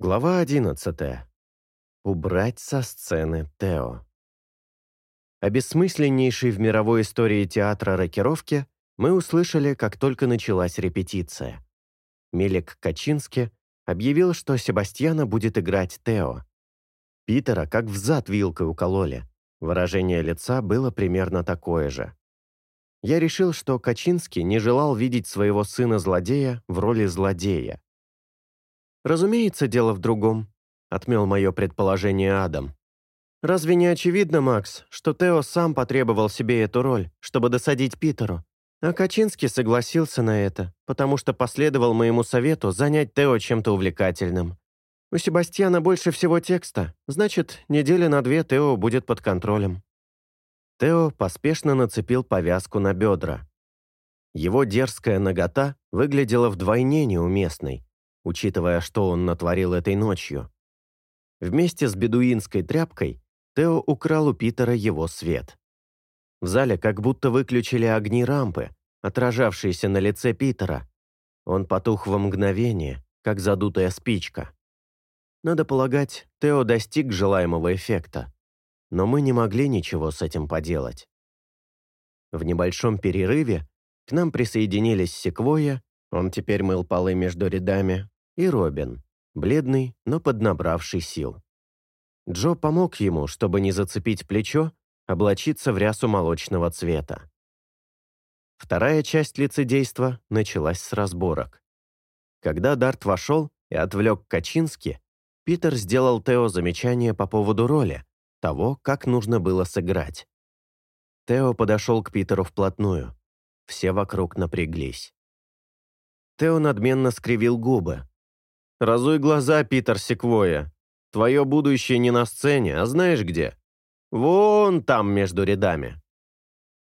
Глава 11. Убрать со сцены Тео. О бессмысленнейшей в мировой истории театра рокировке мы услышали, как только началась репетиция. Мелик Качински объявил, что Себастьяна будет играть Тео. Питера как взад вилкой укололи. Выражение лица было примерно такое же. Я решил, что Качинский не желал видеть своего сына-злодея в роли злодея, «Разумеется, дело в другом», — отмел мое предположение Адам. «Разве не очевидно, Макс, что Тео сам потребовал себе эту роль, чтобы досадить Питеру? А Качинский согласился на это, потому что последовал моему совету занять Тео чем-то увлекательным. У Себастьяна больше всего текста, значит, неделя на две Тео будет под контролем». Тео поспешно нацепил повязку на бедра. Его дерзкая нагота выглядела вдвойне неуместной, учитывая, что он натворил этой ночью. Вместе с бедуинской тряпкой Тео украл у Питера его свет. В зале как будто выключили огни рампы, отражавшиеся на лице Питера. Он потух во мгновение, как задутая спичка. Надо полагать, Тео достиг желаемого эффекта, но мы не могли ничего с этим поделать. В небольшом перерыве к нам присоединились Секвоя, он теперь мыл полы между рядами, и Робин, бледный, но поднабравший сил. Джо помог ему, чтобы не зацепить плечо, облачиться в рясу молочного цвета. Вторая часть лицедейства началась с разборок. Когда Дарт вошел и отвлек Качински, Питер сделал Тео замечание по поводу роли, того, как нужно было сыграть. Тео подошел к Питеру вплотную. Все вокруг напряглись. Тео надменно скривил губы, Разуй глаза, Питер Секвоя. Твое будущее не на сцене, а знаешь где? Вон там, между рядами».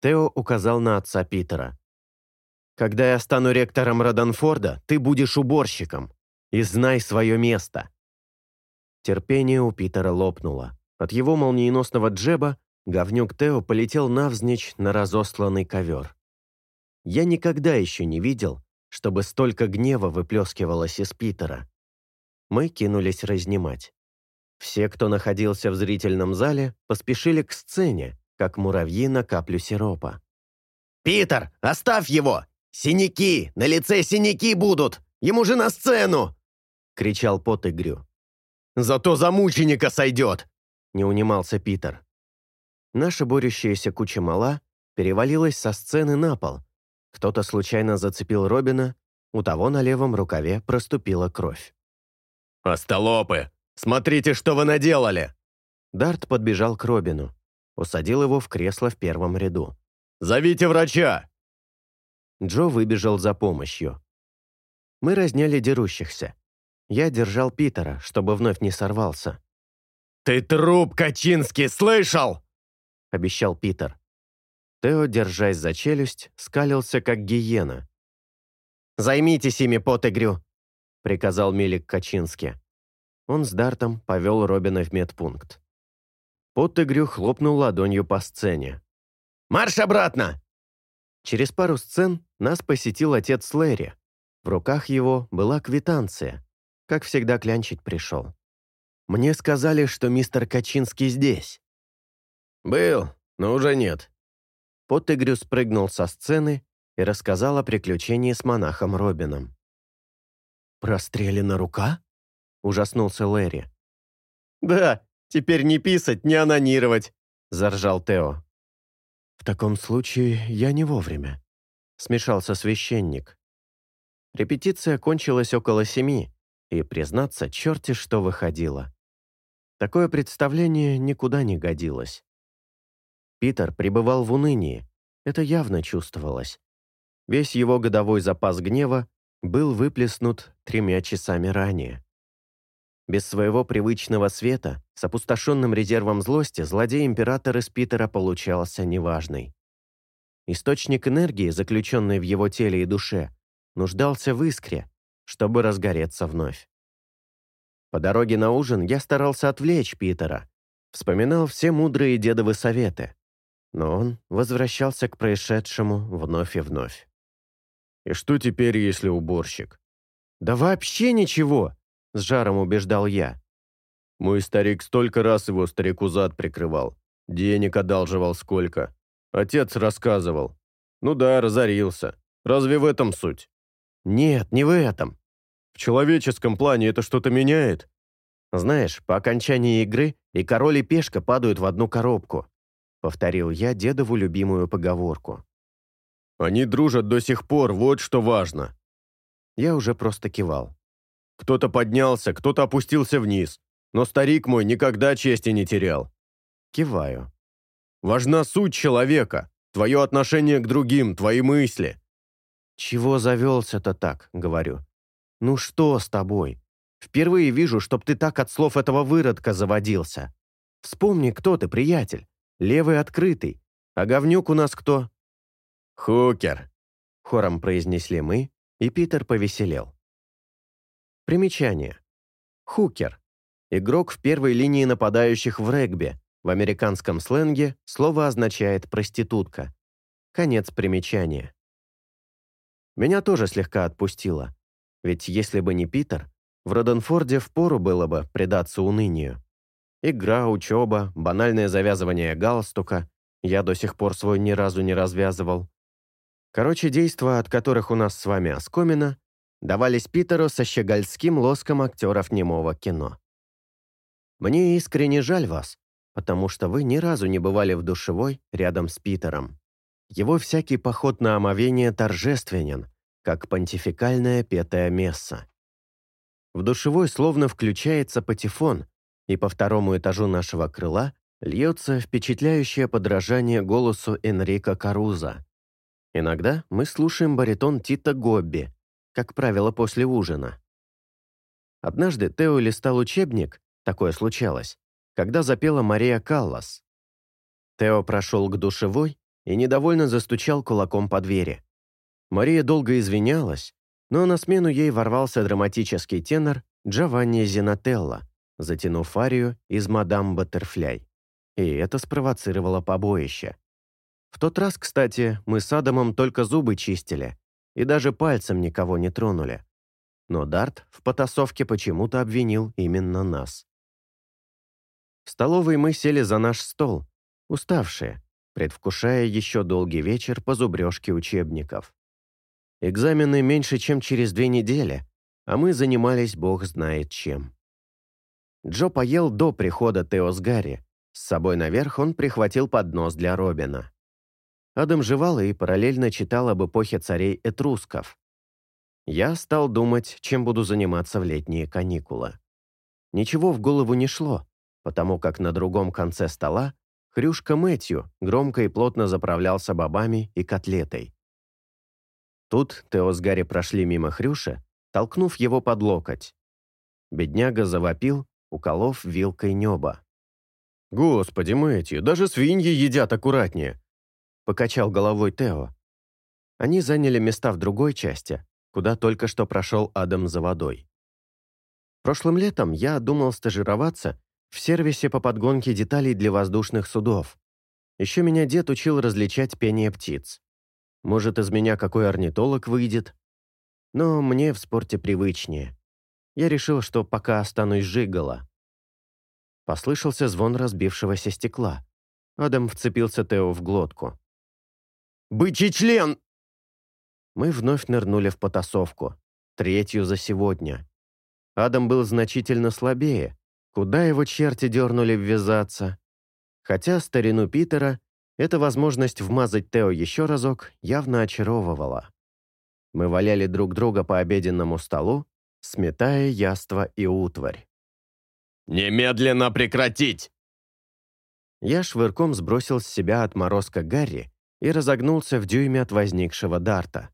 Тео указал на отца Питера. «Когда я стану ректором Роданфорда, ты будешь уборщиком. И знай свое место». Терпение у Питера лопнуло. От его молниеносного джеба говнюк Тео полетел навзничь на разосланный ковер. Я никогда еще не видел, чтобы столько гнева выплескивалось из Питера мы кинулись разнимать. Все, кто находился в зрительном зале, поспешили к сцене, как муравьи на каплю сиропа. «Питер, оставь его! Синяки! На лице синяки будут! Ему же на сцену!» — кричал Потыгрю. «Зато за мученика сойдет!» — не унимался Питер. Наша борющаяся куча мала перевалилась со сцены на пол. Кто-то случайно зацепил Робина, у того на левом рукаве проступила кровь. «Остолопы! Смотрите, что вы наделали!» Дарт подбежал к Робину. Усадил его в кресло в первом ряду. «Зовите врача!» Джо выбежал за помощью. Мы разняли дерущихся. Я держал Питера, чтобы вновь не сорвался. «Ты труп, Качинский, слышал?» — обещал Питер. Тео, держась за челюсть, скалился, как гиена. «Займитесь ими, Потыгрю!» — приказал Мелик Качински. Он с Дартом повел Робина в медпункт. Поттегрю хлопнул ладонью по сцене. «Марш обратно!» Через пару сцен нас посетил отец Лэри. В руках его была квитанция. Как всегда, клянчить пришел. Мне сказали, что мистер Качинский здесь. «Был, но уже нет». Поттегрю спрыгнул со сцены и рассказал о приключении с монахом Робином. «Прострелена рука?» — ужаснулся Лэри. «Да, теперь не писать, не анонировать», — заржал Тео. «В таком случае я не вовремя», — смешался священник. Репетиция кончилась около семи, и, признаться, черти что выходило. Такое представление никуда не годилось. Питер пребывал в унынии, это явно чувствовалось. Весь его годовой запас гнева был выплеснут тремя часами ранее. Без своего привычного света, с опустошенным резервом злости, злодей-император из Питера получался неважный. Источник энергии, заключенный в его теле и душе, нуждался в искре, чтобы разгореться вновь. По дороге на ужин я старался отвлечь Питера, вспоминал все мудрые дедовы советы, но он возвращался к происшедшему вновь и вновь. «И что теперь, если уборщик?» «Да вообще ничего!» — с жаром убеждал я. Мой старик столько раз его старику зад прикрывал. Денег одалживал сколько. Отец рассказывал. Ну да, разорился. Разве в этом суть? Нет, не в этом. В человеческом плане это что-то меняет? Знаешь, по окончании игры и король и пешка падают в одну коробку. Повторил я дедову любимую поговорку. Они дружат до сих пор, вот что важно. Я уже просто кивал. Кто-то поднялся, кто-то опустился вниз. Но старик мой никогда чести не терял. Киваю. Важна суть человека, твое отношение к другим, твои мысли. Чего завелся-то так, говорю. Ну что с тобой? Впервые вижу, чтоб ты так от слов этого выродка заводился. Вспомни, кто ты, приятель. Левый открытый. А говнюк у нас кто? Хукер. Хором произнесли мы, и Питер повеселел. Примечание. Хукер. Игрок в первой линии нападающих в регби. В американском сленге слово означает «проститутка». Конец примечания. Меня тоже слегка отпустило. Ведь если бы не Питер, в Роденфорде впору было бы предаться унынию. Игра, учеба, банальное завязывание галстука. Я до сих пор свой ни разу не развязывал. Короче, действия, от которых у нас с вами оскомина, давались Питеру со щегольским лоском актеров немого кино. Мне искренне жаль вас, потому что вы ни разу не бывали в душевой рядом с Питером. Его всякий поход на омовение торжественен, как понтификальная петая месса. В душевой словно включается патефон, и по второму этажу нашего крыла льется впечатляющее подражание голосу Энрика Каруза. Иногда мы слушаем баритон Тита Гобби, как правило, после ужина. Однажды Тео листал учебник, такое случалось, когда запела Мария Каллас. Тео прошел к душевой и недовольно застучал кулаком по двери. Мария долго извинялась, но на смену ей ворвался драматический тенор Джованни Зинателло, затянув арию из «Мадам Баттерфляй». И это спровоцировало побоище. В тот раз, кстати, мы с Адамом только зубы чистили и даже пальцем никого не тронули. Но Дарт в потасовке почему-то обвинил именно нас. В столовой мы сели за наш стол, уставшие, предвкушая еще долгий вечер по зубрежке учебников. Экзамены меньше, чем через две недели, а мы занимались бог знает чем. Джо поел до прихода Тео с Гарри. С собой наверх он прихватил поднос для Робина. Адам жевал и параллельно читал об эпохе царей этрусков. Я стал думать, чем буду заниматься в летние каникулы. Ничего в голову не шло, потому как на другом конце стола Хрюшка Мэтью громко и плотно заправлялся бобами и котлетой. Тут Тео с Гарри прошли мимо Хрюши, толкнув его под локоть. Бедняга завопил, уколов вилкой неба. «Господи, Мэтью, даже свиньи едят аккуратнее!» Покачал головой Тео. Они заняли места в другой части, куда только что прошел Адам за водой. Прошлым летом я думал стажироваться в сервисе по подгонке деталей для воздушных судов. Еще меня дед учил различать пение птиц. Может, из меня какой орнитолог выйдет? Но мне в спорте привычнее. Я решил, что пока останусь жигало. Послышался звон разбившегося стекла. Адам вцепился Тео в глотку. «Бычий член!» Мы вновь нырнули в потасовку. Третью за сегодня. Адам был значительно слабее, Куда его черти дернули ввязаться? Хотя старину Питера эта возможность вмазать Тео еще разок явно очаровывала. Мы валяли друг друга по обеденному столу, сметая яство и утварь. «Немедленно прекратить!» Я швырком сбросил с себя отморозка Гарри и разогнулся в дюйме от возникшего дарта.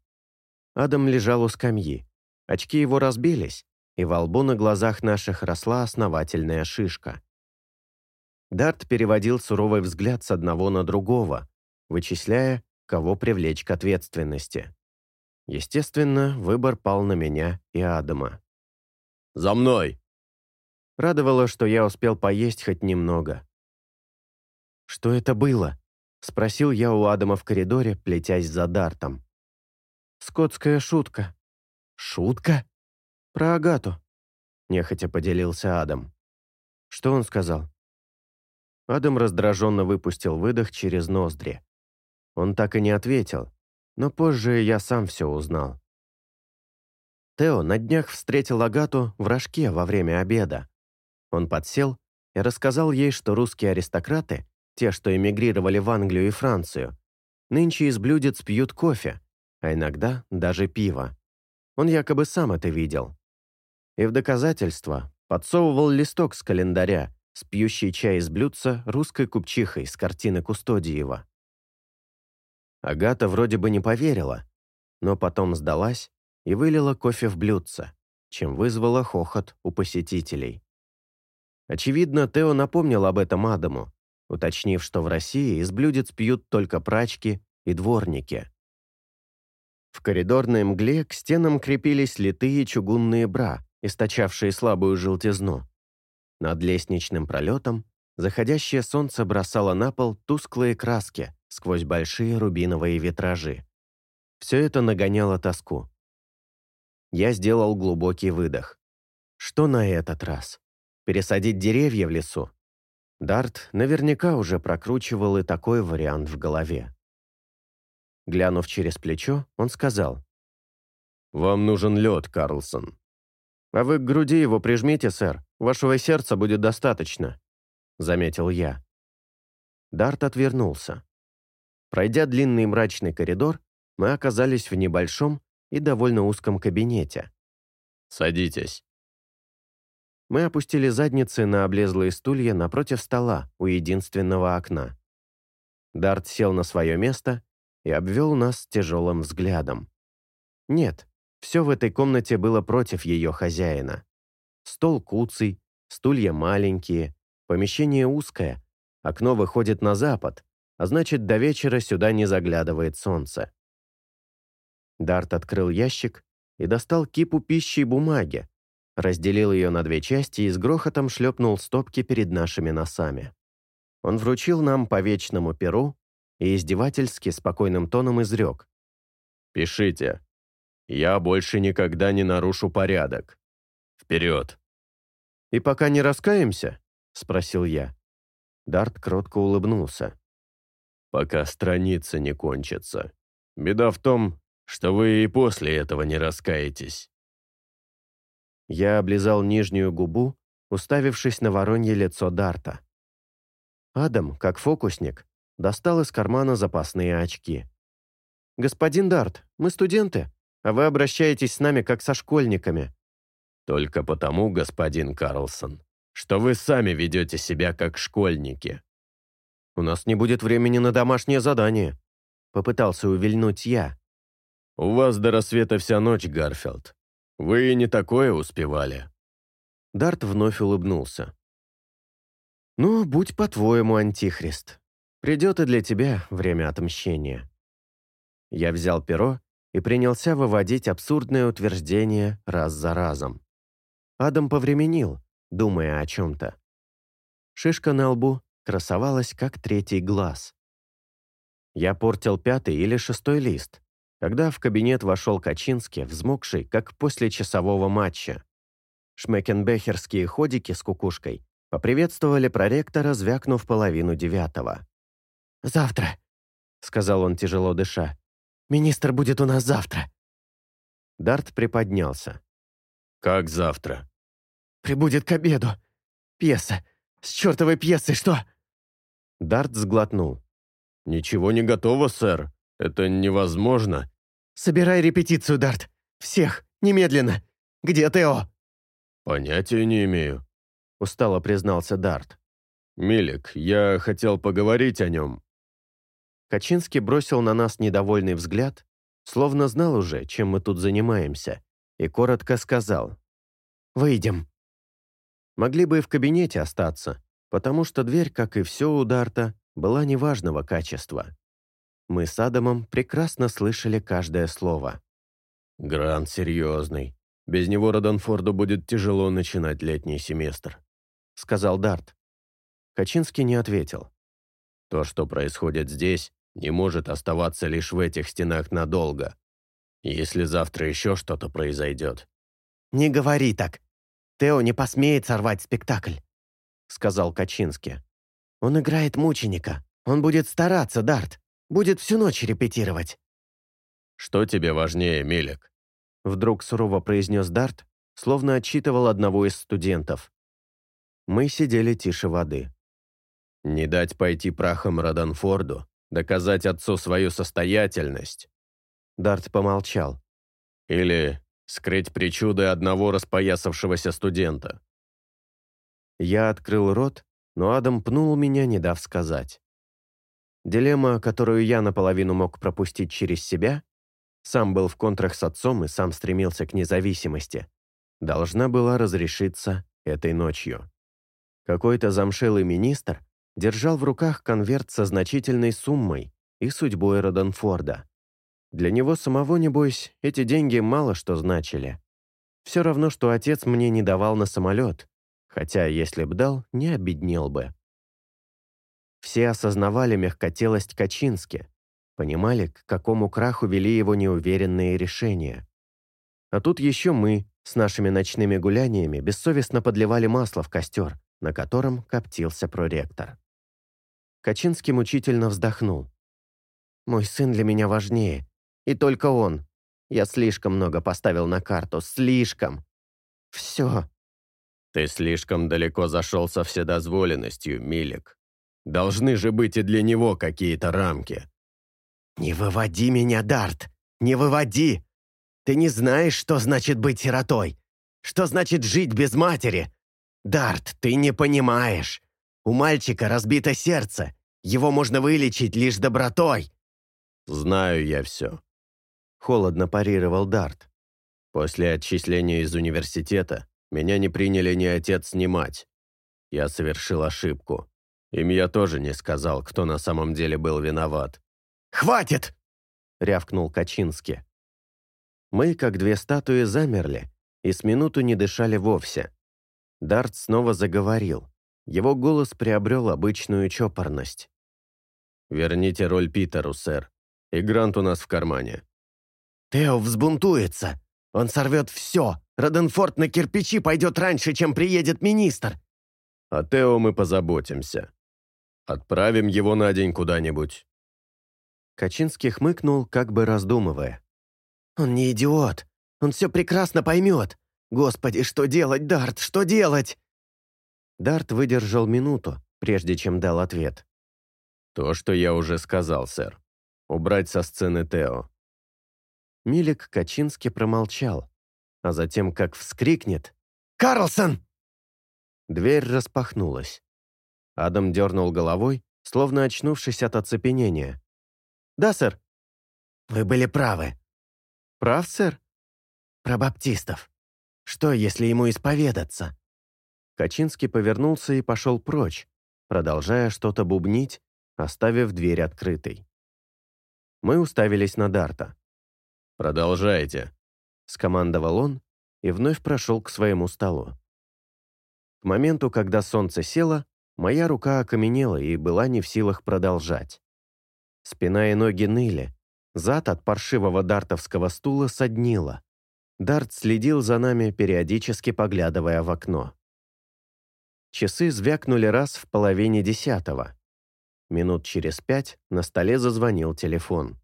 Адам лежал у скамьи. Очки его разбились, и во лбу на глазах наших росла основательная шишка. Дарт переводил суровый взгляд с одного на другого, вычисляя, кого привлечь к ответственности. Естественно, выбор пал на меня и Адама. «За мной!» Радовало, что я успел поесть хоть немного. «Что это было?» — спросил я у Адама в коридоре, плетясь за Дартом. «Скотская шутка». «Шутка?» «Про Агату». нехотя поделился Адам. Что он сказал? Адам раздраженно выпустил выдох через ноздри. Он так и не ответил, но позже я сам все узнал. Тео на днях встретил Агату в рожке во время обеда. Он подсел и рассказал ей, что русские аристократы, те, что эмигрировали в Англию и Францию, нынче из блюдец пьют кофе, а иногда даже пиво. Он якобы сам это видел. И в доказательство подсовывал листок с календаря с пьющей чай из блюдца русской купчихой с картины Кустодиева. Агата вроде бы не поверила, но потом сдалась и вылила кофе в блюдце, чем вызвала хохот у посетителей. Очевидно, Тео напомнил об этом Адаму, уточнив, что в России из блюдец пьют только прачки и дворники. В коридорной мгле к стенам крепились литые чугунные бра, источавшие слабую желтизну. Над лестничным пролетом заходящее солнце бросало на пол тусклые краски сквозь большие рубиновые витражи. Все это нагоняло тоску. Я сделал глубокий выдох. Что на этот раз? Пересадить деревья в лесу? Дарт наверняка уже прокручивал и такой вариант в голове. Глянув через плечо, он сказал. «Вам нужен лед, Карлсон». «А вы к груди его прижмите, сэр. Вашего сердца будет достаточно», — заметил я. Дарт отвернулся. Пройдя длинный мрачный коридор, мы оказались в небольшом и довольно узком кабинете. «Садитесь». Мы опустили задницы на облезлые стулья напротив стола у единственного окна. Дарт сел на свое место и обвел нас тяжелым взглядом. Нет, все в этой комнате было против ее хозяина. Стол куцый, стулья маленькие, помещение узкое, окно выходит на запад, а значит, до вечера сюда не заглядывает солнце. Дарт открыл ящик и достал кипу пищи и бумаги, разделил ее на две части и с грохотом шлепнул стопки перед нашими носами. Он вручил нам по вечному перу и издевательски спокойным тоном изрек. «Пишите. Я больше никогда не нарушу порядок. Вперед!» «И пока не раскаемся?» — спросил я. Дарт кротко улыбнулся. «Пока страница не кончится. Беда в том, что вы и после этого не раскаетесь». Я облизал нижнюю губу, уставившись на воронье лицо Дарта. Адам, как фокусник, достал из кармана запасные очки. «Господин Дарт, мы студенты, а вы обращаетесь с нами как со школьниками». «Только потому, господин Карлсон, что вы сами ведете себя как школьники». «У нас не будет времени на домашнее задание», — попытался увильнуть я. «У вас до рассвета вся ночь, Гарфилд. Вы и не такое успевали». Дарт вновь улыбнулся. «Ну, будь по-твоему, Антихрист. Придет и для тебя время отмщения». Я взял перо и принялся выводить абсурдное утверждение раз за разом. Адам повременил, думая о чем-то. Шишка на лбу красовалась, как третий глаз. Я портил пятый или шестой лист, когда в кабинет вошел Качинский, взмокший, как после часового матча. Шмекенбехерские ходики с кукушкой поприветствовали проректора, звякнув половину девятого. «Завтра», — сказал он, тяжело дыша. «Министр будет у нас завтра». Дарт приподнялся. «Как завтра?» «Прибудет к обеду. Пьеса. С чертовой пьесой что?» Дарт сглотнул. «Ничего не готово, сэр. Это невозможно». «Собирай репетицию, Дарт. Всех. Немедленно. Где Тео?» «Понятия не имею», — устало признался Дарт. «Милик, я хотел поговорить о нем. Качинский бросил на нас недовольный взгляд, словно знал уже, чем мы тут занимаемся, и коротко сказал «Выйдем». Могли бы и в кабинете остаться, потому что дверь, как и все у Дарта, была неважного качества. Мы с Адамом прекрасно слышали каждое слово. «Грант серьезный. Без него Родонфорду будет тяжело начинать летний семестр», — сказал Дарт. Качинский не ответил. «То, что происходит здесь, не может оставаться лишь в этих стенах надолго. Если завтра еще что-то произойдет. «Не говори так!» Тео не посмеет сорвать спектакль», — сказал Качински. «Он играет мученика. Он будет стараться, Дарт. Будет всю ночь репетировать». «Что тебе важнее, Милик?» Вдруг сурово произнес Дарт, словно отчитывал одного из студентов. Мы сидели тише воды. «Не дать пойти прахом Роданфорду, доказать отцу свою состоятельность». Дарт помолчал. «Или скрыть причуды одного распоясавшегося студента». Я открыл рот, но Адам пнул меня, не дав сказать. Дилемма, которую я наполовину мог пропустить через себя, сам был в контрах с отцом и сам стремился к независимости, должна была разрешиться этой ночью. Какой-то замшелый министр держал в руках конверт со значительной суммой и судьбой Роденфорда. Для него самого, небось, эти деньги мало что значили. Все равно, что отец мне не давал на самолет, хотя, если б дал, не обеднел бы. Все осознавали мягкотелость Качински, понимали, к какому краху вели его неуверенные решения. А тут еще мы, с нашими ночными гуляниями, бессовестно подливали масло в костер, на котором коптился проректор. Качинский мучительно вздохнул. «Мой сын для меня важнее, и только он. Я слишком много поставил на карту, слишком. Все». «Ты слишком далеко зашел со вседозволенностью, Милик», Должны же быть и для него какие-то рамки. «Не выводи меня, Дарт! Не выводи! Ты не знаешь, что значит быть сиротой! Что значит жить без матери! Дарт, ты не понимаешь! У мальчика разбито сердце, его можно вылечить лишь добротой!» «Знаю я все», — холодно парировал Дарт. «После отчисления из университета меня не приняли ни отец, ни мать. Я совершил ошибку. Им я тоже не сказал, кто на самом деле был виноват. «Хватит!» — рявкнул Качински. Мы, как две статуи, замерли и с минуту не дышали вовсе. Дарт снова заговорил. Его голос приобрел обычную чопорность. «Верните роль Питеру, сэр. И грант у нас в кармане». «Тео взбунтуется. Он сорвет все. Роденфорд на кирпичи пойдет раньше, чем приедет министр». «О Тео мы позаботимся. Отправим его на день куда-нибудь». Качинский хмыкнул, как бы раздумывая. «Он не идиот. Он все прекрасно поймет. Господи, что делать, Дарт, что делать?» Дарт выдержал минуту, прежде чем дал ответ. «То, что я уже сказал, сэр. Убрать со сцены Тео». Милик Качинский промолчал, а затем, как вскрикнет «Карлсон!» Дверь распахнулась. Адам дернул головой, словно очнувшись от оцепенения. «Да, сэр». «Вы были правы». «Прав, сэр?» «Про баптистов. Что, если ему исповедаться?» Качинский повернулся и пошел прочь, продолжая что-то бубнить, оставив дверь открытой. Мы уставились на Дарта. «Продолжайте», — скомандовал он и вновь прошел к своему столу. К моменту, когда солнце село, Моя рука окаменела и была не в силах продолжать. Спина и ноги ныли. Зад от паршивого дартовского стула соднило. Дарт следил за нами, периодически поглядывая в окно. Часы звякнули раз в половине десятого. Минут через пять на столе зазвонил телефон.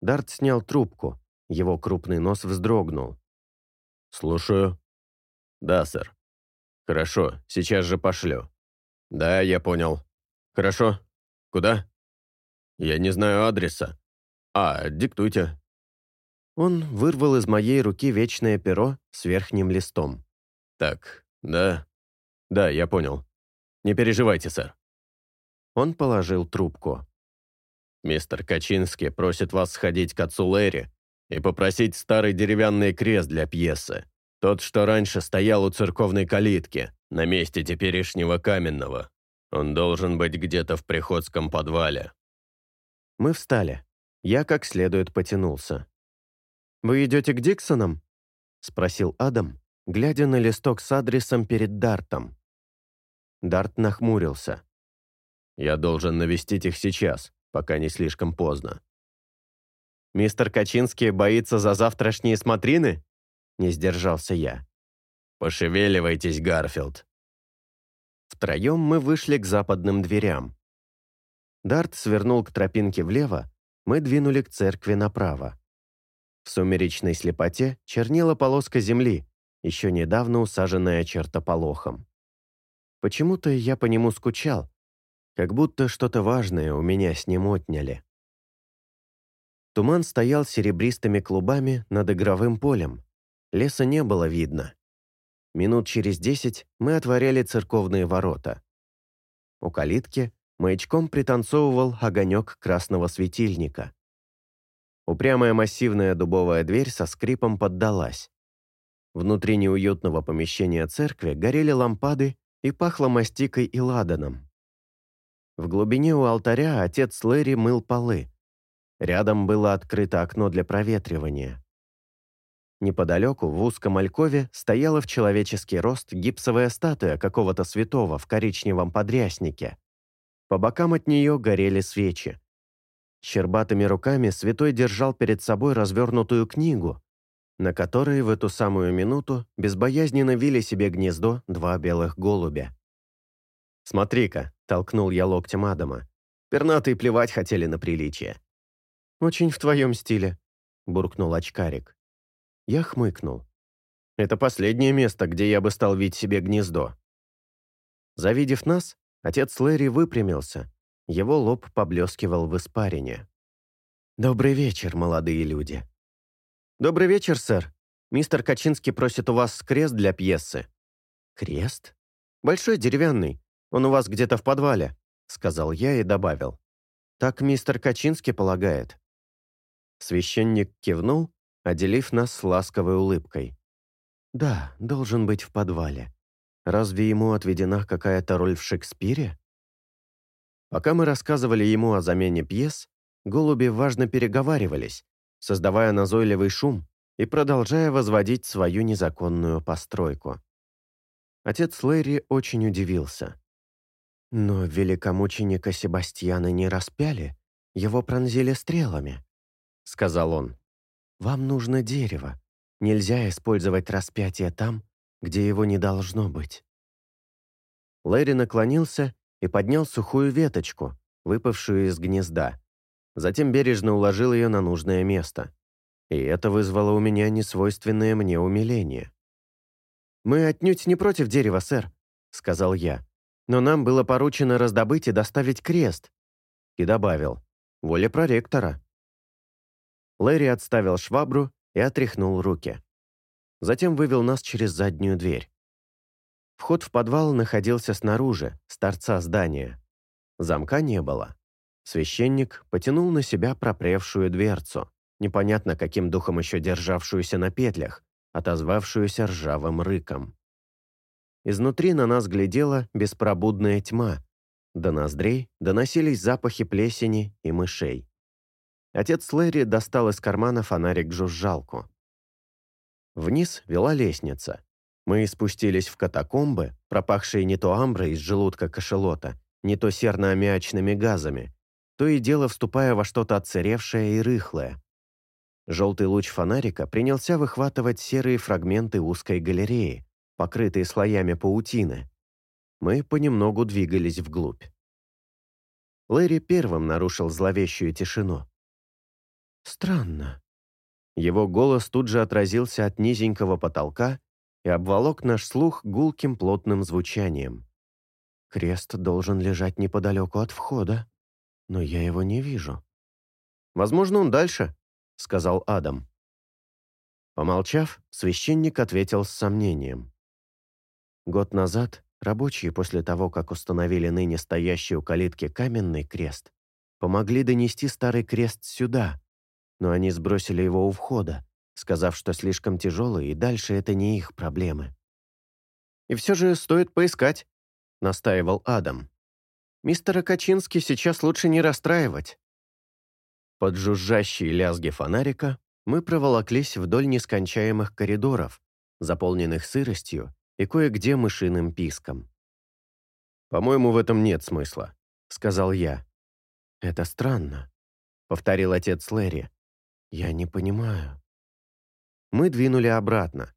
Дарт снял трубку. Его крупный нос вздрогнул. «Слушаю». «Да, сэр». «Хорошо, сейчас же пошлю». «Да, я понял. Хорошо. Куда?» «Я не знаю адреса. А, диктуйте». Он вырвал из моей руки вечное перо с верхним листом. «Так, да. Да, я понял. Не переживайте, сэр». Он положил трубку. «Мистер Качинский просит вас сходить к отцу Лэри и попросить старый деревянный крест для пьесы. Тот, что раньше стоял у церковной калитки, на месте теперешнего каменного. Он должен быть где-то в приходском подвале». Мы встали. Я как следует потянулся. «Вы идете к Диксонам?» — спросил Адам, глядя на листок с адресом перед Дартом. Дарт нахмурился. «Я должен навестить их сейчас, пока не слишком поздно». «Мистер Качинский боится за завтрашние смотрины?» Не сдержался я. «Пошевеливайтесь, Гарфилд!» Втроем мы вышли к западным дверям. Дарт свернул к тропинке влево, мы двинули к церкви направо. В сумеречной слепоте чернела полоска земли, еще недавно усаженная чертополохом. Почему-то я по нему скучал, как будто что-то важное у меня с ним отняли. Туман стоял серебристыми клубами над игровым полем. Леса не было видно. Минут через десять мы отворяли церковные ворота. У калитки маячком пританцовывал огонек красного светильника. Упрямая массивная дубовая дверь со скрипом поддалась. Внутри неуютного помещения церкви горели лампады и пахло мастикой и ладаном. В глубине у алтаря отец Лэри мыл полы. Рядом было открыто окно для проветривания. Неподалеку, в узком алькове, стояла в человеческий рост гипсовая статуя какого-то святого в коричневом подряснике. По бокам от нее горели свечи. Щербатыми руками святой держал перед собой развернутую книгу, на которой в эту самую минуту безбоязненно вили себе гнездо два белых голубя. «Смотри-ка», — толкнул я локтем Адама, — «пернатые плевать хотели на приличие». «Очень в твоем стиле», — буркнул очкарик. Я хмыкнул. «Это последнее место, где я бы стал видеть себе гнездо». Завидев нас, отец Лэри выпрямился, его лоб поблескивал в испарине. «Добрый вечер, молодые люди», «Добрый вечер, сэр. Мистер Качинский просит у вас крест для пьесы». «Крест? Большой деревянный. Он у вас где-то в подвале», — сказал я и добавил. «Так мистер Качинский полагает». Священник кивнул, отделив нас с ласковой улыбкой. «Да, должен быть в подвале. Разве ему отведена какая-то роль в Шекспире?» Пока мы рассказывали ему о замене пьес, голуби важно переговаривались, создавая назойливый шум и продолжая возводить свою незаконную постройку. Отец Лэри очень удивился. «Но великомученика Себастьяна не распяли, его пронзили стрелами», — сказал он. «Вам нужно дерево. Нельзя использовать распятие там, где его не должно быть». Лэри наклонился и поднял сухую веточку, выпавшую из гнезда. Затем бережно уложил ее на нужное место. И это вызвало у меня несвойственное мне умиление. «Мы отнюдь не против дерева, сэр», — сказал я. «Но нам было поручено раздобыть и доставить крест». И добавил. «Воля проректора». Лэри отставил швабру и отряхнул руки. Затем вывел нас через заднюю дверь. Вход в подвал находился снаружи, с торца здания. Замка не было. Священник потянул на себя пропревшую дверцу, непонятно каким духом еще державшуюся на петлях, отозвавшуюся ржавым рыком. Изнутри на нас глядела беспробудная тьма. До ноздрей доносились запахи плесени и мышей. Отец Лэри достал из кармана фонарик-жужжалку. Вниз вела лестница. Мы спустились в катакомбы, пропахшие не то амброй из желудка кошелота, не то серно-аммиачными газами, то и дело вступая во что-то отсыревшее и рыхлое. Желтый луч фонарика принялся выхватывать серые фрагменты узкой галереи, покрытые слоями паутины. Мы понемногу двигались вглубь. Лэри первым нарушил зловещую тишину. «Странно». Его голос тут же отразился от низенького потолка и обволок наш слух гулким плотным звучанием. Крест должен лежать неподалеку от входа но я его не вижу». «Возможно, он дальше», — сказал Адам. Помолчав, священник ответил с сомнением. Год назад рабочие, после того, как установили ныне стоящий у калитки каменный крест, помогли донести старый крест сюда, но они сбросили его у входа, сказав, что слишком тяжелый, и дальше это не их проблемы. «И все же стоит поискать», — настаивал Адам. Мистера Качински сейчас лучше не расстраивать». Под жужжащие лязги фонарика мы проволоклись вдоль нескончаемых коридоров, заполненных сыростью и кое-где мышиным писком. «По-моему, в этом нет смысла», — сказал я. «Это странно», — повторил отец Лэри. «Я не понимаю». Мы двинули обратно.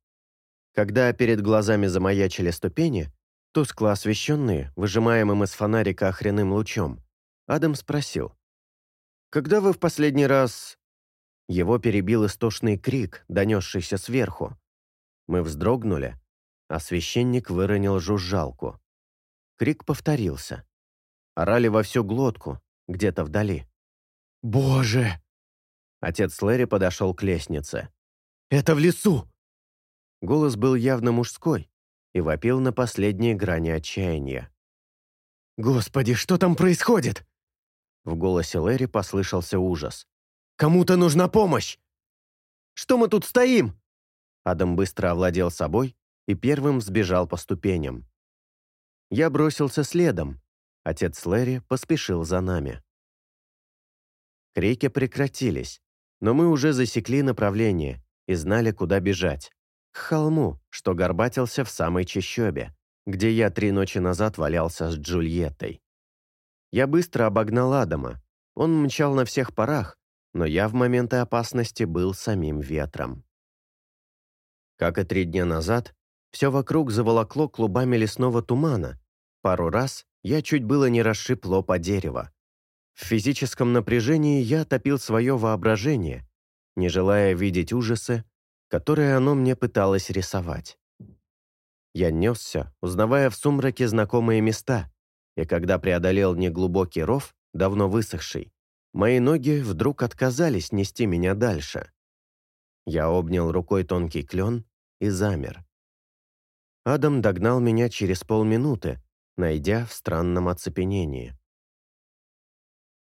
Когда перед глазами замаячили ступени, тускло освещенные, выжимаемым из фонарика охренным лучом, Адам спросил. «Когда вы в последний раз...» Его перебил истошный крик, донесшийся сверху. Мы вздрогнули, а священник выронил жужжалку. Крик повторился. Орали во всю глотку, где-то вдали. «Боже!» Отец Лэри подошел к лестнице. «Это в лесу!» Голос был явно мужской и вопил на последней грани отчаяния. «Господи, что там происходит?» В голосе Лэри послышался ужас. «Кому-то нужна помощь!» «Что мы тут стоим?» Адам быстро овладел собой и первым сбежал по ступеням. Я бросился следом. Отец Лэри поспешил за нами. Крики прекратились, но мы уже засекли направление и знали, куда бежать к холму, что горбатился в самой чащобе, где я три ночи назад валялся с Джульеттой. Я быстро обогнал Адама. Он мчал на всех парах, но я в моменты опасности был самим ветром. Как и три дня назад, все вокруг заволокло клубами лесного тумана. Пару раз я чуть было не расшиб лоб о дерево. В физическом напряжении я топил свое воображение, не желая видеть ужасы, которые оно мне пыталось рисовать. Я несся, узнавая в сумраке знакомые места, и когда преодолел неглубокий ров, давно высохший, мои ноги вдруг отказались нести меня дальше. Я обнял рукой тонкий клен и замер. Адам догнал меня через полминуты, найдя в странном оцепенении.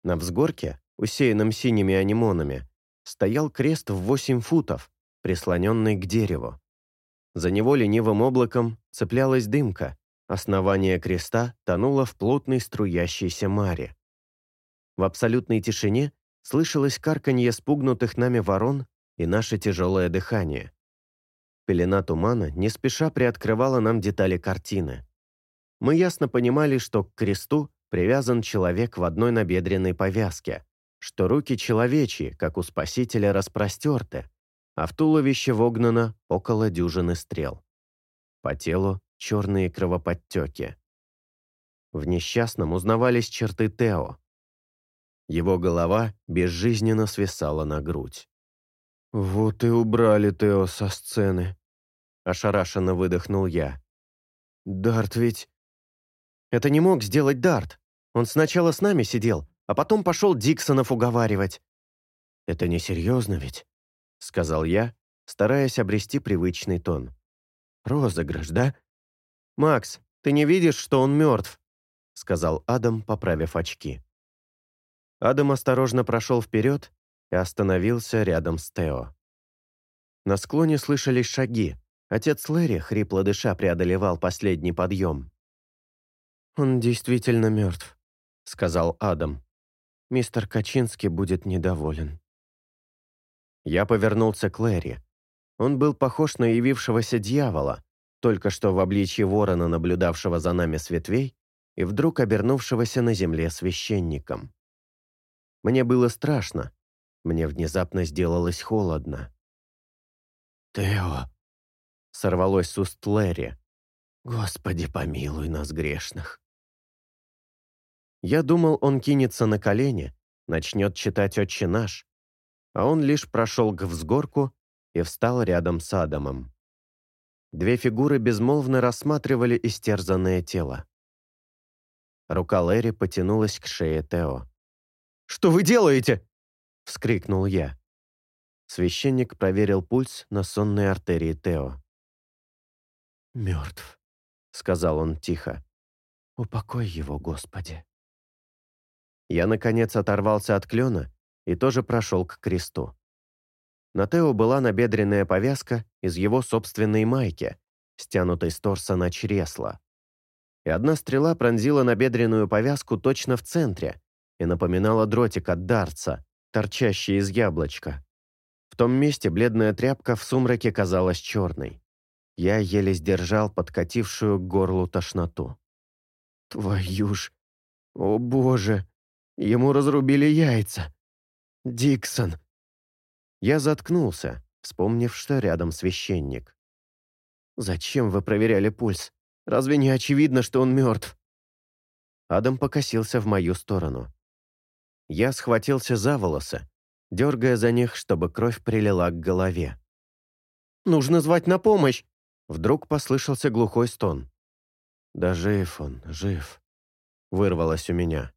На взгорке, усеянном синими анимонами, стоял крест в восемь футов, прислоненный к дереву. За него ленивым облаком цеплялась дымка, основание креста тонуло в плотной струящейся маре. В абсолютной тишине слышалось карканье спугнутых нами ворон и наше тяжелое дыхание. Пелена тумана не спеша приоткрывала нам детали картины. Мы ясно понимали, что к кресту привязан человек в одной набедренной повязке, что руки человечьи, как у Спасителя, распростерты, а в туловище вогнано около дюжины стрел. По телу черные кровоподтеки. В несчастном узнавались черты Тео. Его голова безжизненно свисала на грудь. «Вот и убрали Тео со сцены», — ошарашенно выдохнул я. «Дарт ведь...» «Это не мог сделать Дарт. Он сначала с нами сидел, а потом пошел Диксонов уговаривать». «Это несерьезно ведь?» — сказал я, стараясь обрести привычный тон. «Розыгрыш, да?» «Макс, ты не видишь, что он мертв?» — сказал Адам, поправив очки. Адам осторожно прошел вперед и остановился рядом с Тео. На склоне слышались шаги. Отец Лэри, хрипло дыша, преодолевал последний подъем. «Он действительно мертв», — сказал Адам. «Мистер Качинский будет недоволен». Я повернулся к Лэри. Он был похож на явившегося дьявола, только что в обличье ворона, наблюдавшего за нами с ветвей, и вдруг обернувшегося на земле священником. Мне было страшно. Мне внезапно сделалось холодно. «Тео!» — сорвалось с уст Лэри. «Господи, помилуй нас, грешных!» Я думал, он кинется на колени, начнет читать «Отче наш», а он лишь прошел к взгорку и встал рядом с Адамом. Две фигуры безмолвно рассматривали истерзанное тело. Рука Лэри потянулась к шее Тео. «Что вы делаете?» — вскрикнул я. Священник проверил пульс на сонной артерии Тео. «Мертв», — сказал он тихо. «Упокой его, Господи». Я, наконец, оторвался от клена и тоже прошел к кресту. На Тео была набедренная повязка из его собственной майки, стянутой с торса на чресло. И одна стрела пронзила набедренную повязку точно в центре и напоминала дротик от дарца, торчащий из яблочка. В том месте бледная тряпка в сумраке казалась черной. Я еле сдержал подкатившую к горлу тошноту. «Твою ж! О боже! Ему разрубили яйца!» «Диксон!» Я заткнулся, вспомнив, что рядом священник. «Зачем вы проверяли пульс? Разве не очевидно, что он мертв?» Адам покосился в мою сторону. Я схватился за волосы, дергая за них, чтобы кровь прилила к голове. «Нужно звать на помощь!» Вдруг послышался глухой стон. «Да жив он, жив», — вырвалось у меня.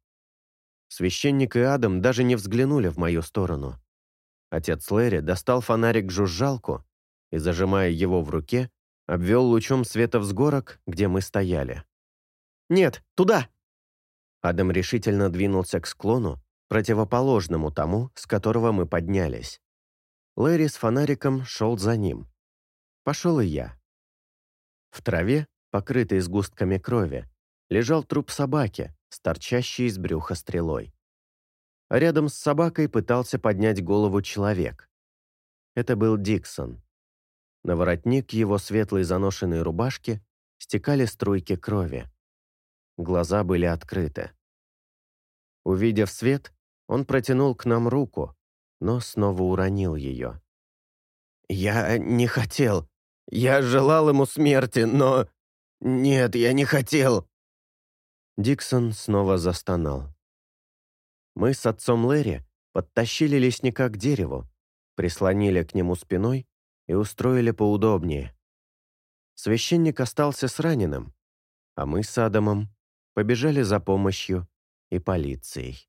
Священник и Адам даже не взглянули в мою сторону. Отец Лэри достал фонарик-жужжалку и, зажимая его в руке, обвел лучом света взгорок, где мы стояли. «Нет, туда!» Адам решительно двинулся к склону, противоположному тому, с которого мы поднялись. Лэри с фонариком шел за ним. Пошел и я. В траве, покрытой сгустками крови, лежал труп собаки, с торчащей из брюха стрелой. Рядом с собакой пытался поднять голову человек. Это был Диксон. На воротник его светлой заношенной рубашки стекали струйки крови. Глаза были открыты. Увидев свет, он протянул к нам руку, но снова уронил ее. «Я не хотел. Я желал ему смерти, но... Нет, я не хотел!» Диксон снова застонал. Мы с отцом Лэри подтащили лесника к дереву, прислонили к нему спиной и устроили поудобнее. Священник остался с раненым, а мы с Адамом побежали за помощью и полицией.